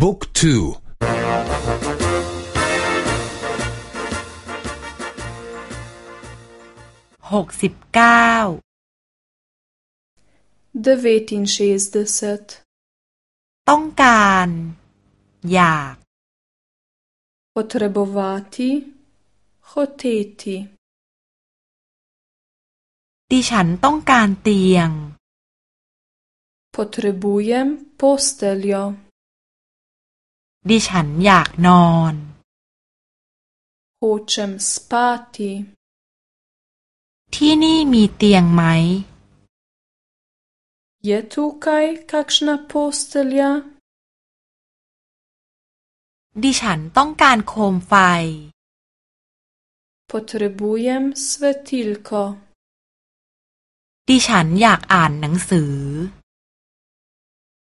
บุ๊กทูหกสิบเก้า devetinšestdeset ต้องการ อยาก potrebovati hoteti ดิฉันต้องการเตียง potrebujem posteljo ดิฉันอยากนอน hočem spati ที่นี่มีเตียงไหม je tukaj kakšna postelja ดิฉันต้องการโคมไฟ potrebujem svetilko ดิฉันอยากอ่านหนังสือ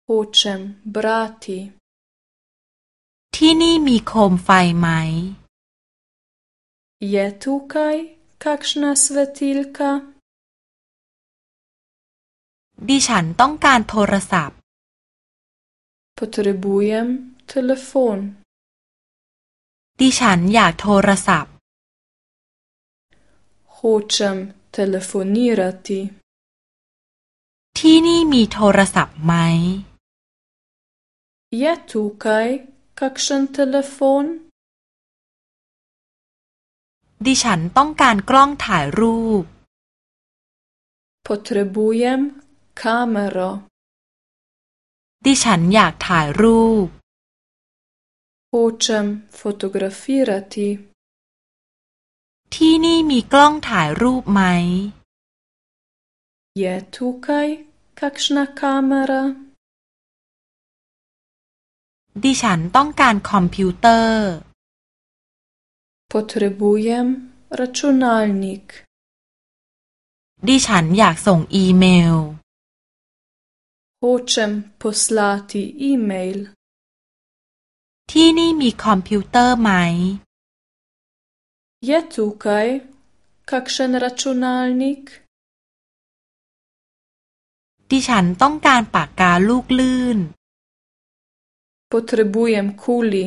hočem brati ที่นี่มีโคมไฟไหม je tukaj kakšna svetilka ดิฉันต้องการโทรศัพท์ potrebujem telefon ดิฉันอยากโทรศัพท์ hočem telefonirati ที่นี่มีโทรศัพท์ไหม je tukaj kakšen telefon ดิฉันต้องการกล้องถ่ายรูป potrebujem kamero ดิฉันอยากถ่ายรูป hočem fotografirati ที่นี่มีกล้องถ่ายรูปไหม je tukaj kakšna kamera ดิฉันต้องการคอมพิวเตอร์ potrebujem računalnik ดิฉันอยากส่งอีเมล hočem poslati e-mail ที่นี่มีคอมพิวเตอร์ไหม je tukaj kakšen računalnik ดิฉันต้องการปากกาลูกลื่น potrebujem kuli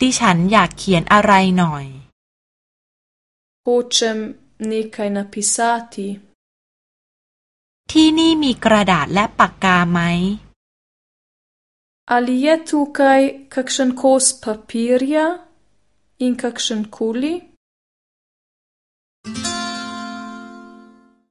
ดิฉันอยากเขียนอะไรหน่อย hočem nekaj napisati ที่นี่มีกระดาษและปากกาไหม ali je tukaj kakšen kos papirja in kakšen kuli